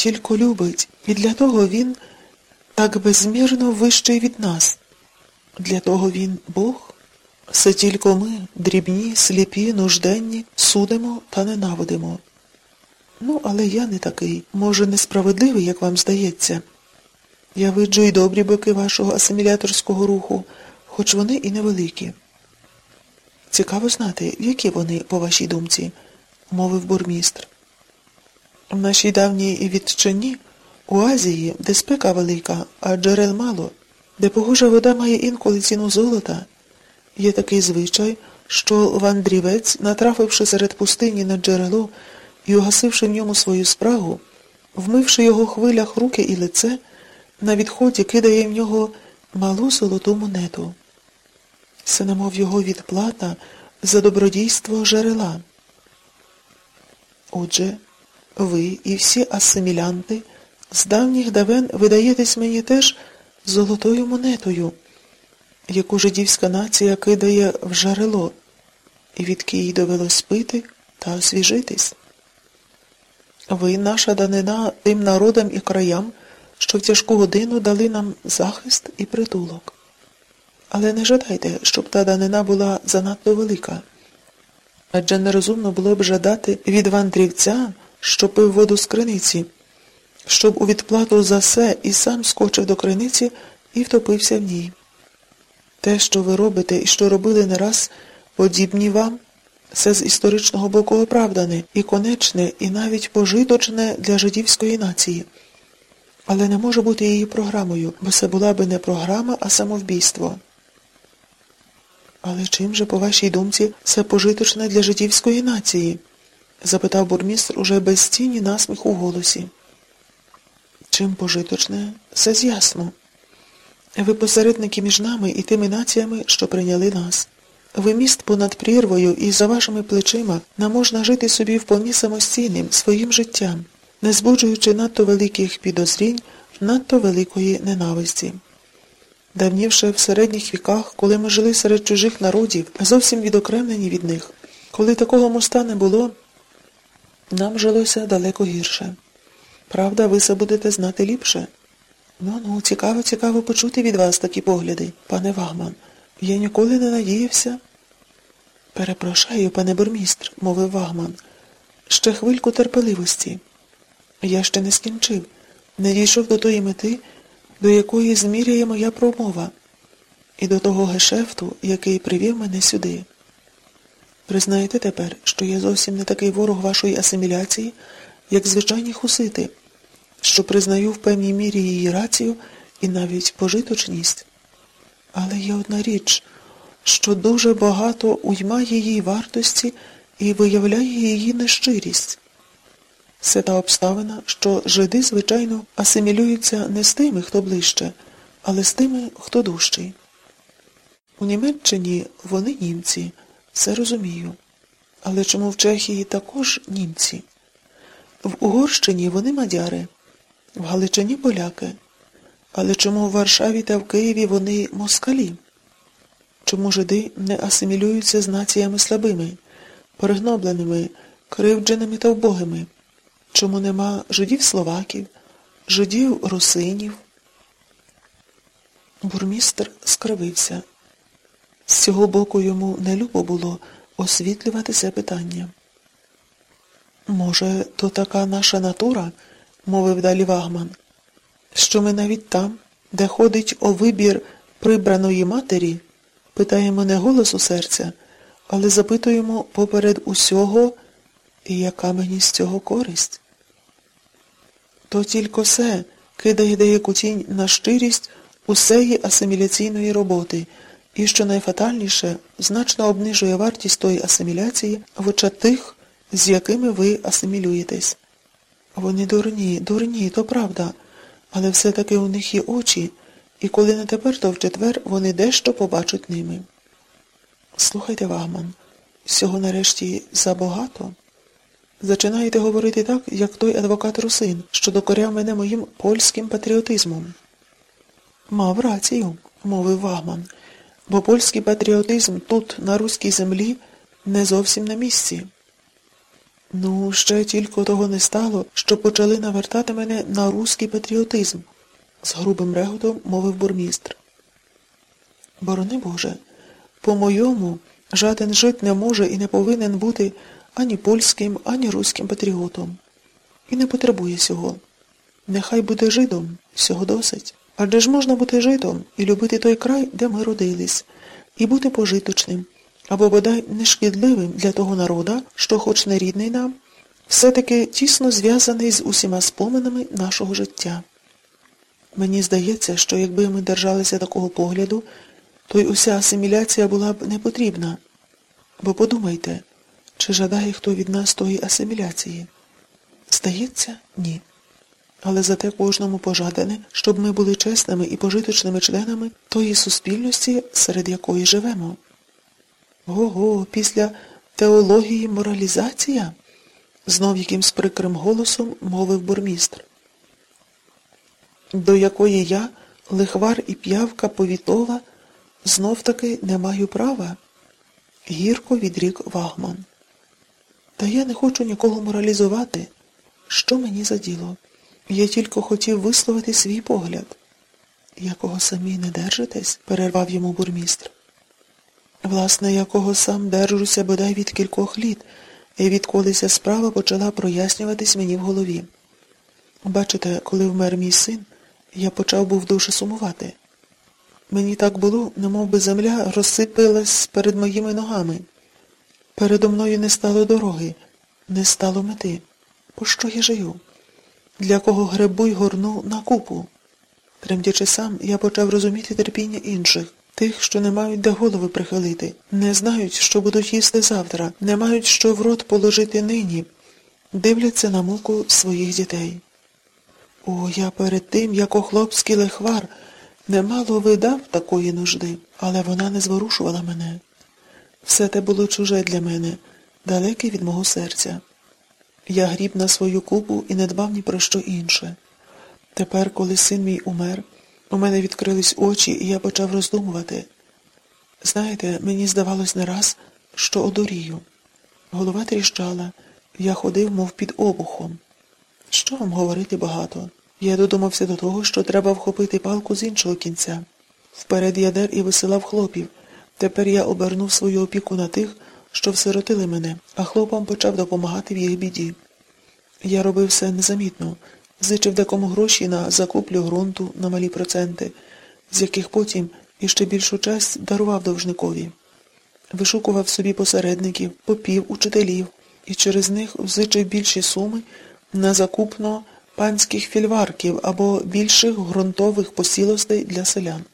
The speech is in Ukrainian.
тільки любить, і для того він так безмірно вищий від нас. Для того він Бог. Все тільки ми, дрібні, сліпі, нужденні, судимо та ненавидимо. Ну, але я не такий, може, несправедливий, як вам здається. Я виджу й добрі боки вашого асиміляторського руху, хоч вони і невеликі. Цікаво знати, які вони, по вашій думці, мовив бурмістр. В нашій давній відчині, у Азії, де спека велика, а джерел мало, де погожа вода має інколи ціну золота, є такий звичай, що вандрівець, натрафивши серед пустині на джерело і угасивши в ньому свою спрагу, вмивши його хвилях руки і лице, на відході кидає в нього малу золоту монету. Це немов його відплата за добродійство жерела. Отже, ви і всі асимілянти з давніх давен видаєтесь мені теж золотою монетою, яку жидівська нація кидає в жарело, і відки їй довелось пити та освіжитись. Ви наша данина тим народам і краям, що в тяжку годину дали нам захист і притулок. Але не жадайте, щоб та данина була занадто велика. Адже нерозумно було б жадати від вандрівця, що пив воду з криниці, щоб у відплату за все і сам скочив до криниці і втопився в ній. Те, що ви робите і що робили не раз, подібні вам, це з історичного боку оправдане і конечне, і навіть пожиточне для жидівської нації. Але не може бути її програмою, бо це була би не програма, а самовбійство. Але чим же, по вашій думці, це пожиточне для жидівської нації? Запитав бурмістр уже без тіні насміху в голосі. Чим пожиточне, це з'ясно. Ви посередники між нами і тими націями, що прийняли нас. Ви міст понад прірвою і за вашими плечима нам можна жити собі вповні самостійним, своїм життям, не збуджуючи надто великих підозрінь, надто великої ненависті. Давнівше в середніх віках, коли ми жили серед чужих народів, зовсім відокремлені від них, коли такого моста не було, нам жилося далеко гірше. Правда, ви це будете знати ліпше. Ну ну, цікаво, цікаво почути від вас такі погляди, пане Вагман. Я ніколи не надіявся. Перепрошаю, пане бурмістр, мовив Вагман. Ще хвильку терпеливості. Я ще не скінчив, не дійшов до тої мети, до якої зміряє моя промова, і до того гешефту, який привів мене сюди. Признаєте тепер, що я зовсім не такий ворог вашої асиміляції, як звичайні хусити, що признаю в певній мірі її рацію і навіть пожиточність. Але є одна річ, що дуже багато уймає її вартості і виявляє її нещирість. Це та обставина, що жиди, звичайно, асимілюються не з тими, хто ближче, але з тими, хто дужчий. У Німеччині вони німці, це розумію. Але чому в Чехії також німці? В Угорщині вони мадяри, в Галичині поляки. Але чому в Варшаві та в Києві вони москалі? Чому жиди не асимілюються з націями слабими, перегнобленими, кривдженими та вбогими? Чому нема жидів словаків, жидів русинів? Бурмістр скривився. З цього боку йому не любо було освітлювати це питання. Може, то така наша натура, мовив далі Вагман, що ми навіть там, де ходить о вибір прибраної матері, питаємо не голосу серця, але запитуємо поперед усього, яка мені з цього користь. То тільки все кидає деяку тінь на щирість усеї асиміляційної роботи і, що найфатальніше, значно обнижує вартість тої асиміляції в очах тих, з якими ви асимілюєтесь. Вони дурні, дурні, то правда, але все-таки у них є очі, і коли не тепер, то в четвер вони дещо побачать ними. Слухайте, Вагман, всього нарешті забагато. Зачинаєте говорити так, як той адвокат русин, що докоряв мене моїм польським патріотизмом. Мав рацію, мовив Вагман, бо польський патріотизм тут, на руській землі, не зовсім на місці. Ну, ще тільки того не стало, що почали навертати мене на руський патріотизм, з грубим реготом мовив бурмістр. Борони Боже, по-моєму, жаден жит не може і не повинен бути ані польським, ані руським патріотом. І не потребує сього. Нехай буде жидом, всього досить. Адже ж можна бути жидом і любити той край, де ми родились, і бути пожиточним, або бодай нешкідливим для того народа, що, хоч не рідний нам, все-таки тісно зв'язаний з усіма споминами нашого життя. Мені здається, що якби ми держалися такого погляду, то й уся асиміляція була б не потрібна. Бо подумайте, чи жадає хто від нас тої асиміляції? Здається, ні. Але зате кожному пожадане, щоб ми були чесними і пожиточними членами тої суспільності, серед якої живемо. Ого, після теології моралізація? знов якимсь прикрим голосом мовив бурмістр. До якої я, лихвар і п'явка повітова, знов таки не маю права, гірко відрік Вагман. Та я не хочу нікого моралізувати. Що мені за діло? Я тільки хотів висловити свій погляд. Якого самі не держитесь? перервав йому бурмістр. Власне, якого сам держуся бодай від кількох літ, і відколи ця справа почала прояснюватись мені в голові. Бачите, коли вмер мій син, я почав був дуже сумувати. Мені так було, немов би земля розсипалась перед моїми ногами. Передо мною не стало дороги, не стало мети. Пощо я жию? Для кого гребу й горну на купу? Тремтячи сам, я почав розуміти терпіння інших, тих, що не мають де голови прихилити, не знають, що будуть їсти завтра, не мають що в рот положити нині, дивляться на муку своїх дітей. О, я перед тим, як охлопський лихвар, немало видав такої нужди, але вона не зворушувала мене. Все те було чуже для мене, далеке від мого серця. Я гріб на свою купу і не дбав ні про що інше. Тепер, коли син мій умер, у мене відкрились очі, і я почав роздумувати. Знаєте, мені здавалось не раз, що одурію. Голова тріщала, я ходив, мов під обухом. Що вам говорити багато? Я додумався до того, що треба вхопити палку з іншого кінця. Вперед я дер і висилав хлопів. Тепер я обернув свою опіку на тих, що всиротили мене, а хлопам почав допомагати в їх біді. Я робив все незамітно, зичив декому гроші на закуплю ґрунту на малі проценти, з яких потім іще більшу часть дарував довжникові. Вишукував собі посередників, попів, учителів і через них взичив більші суми на закупно панських фільварків або більших ґрунтових посілостей для селян.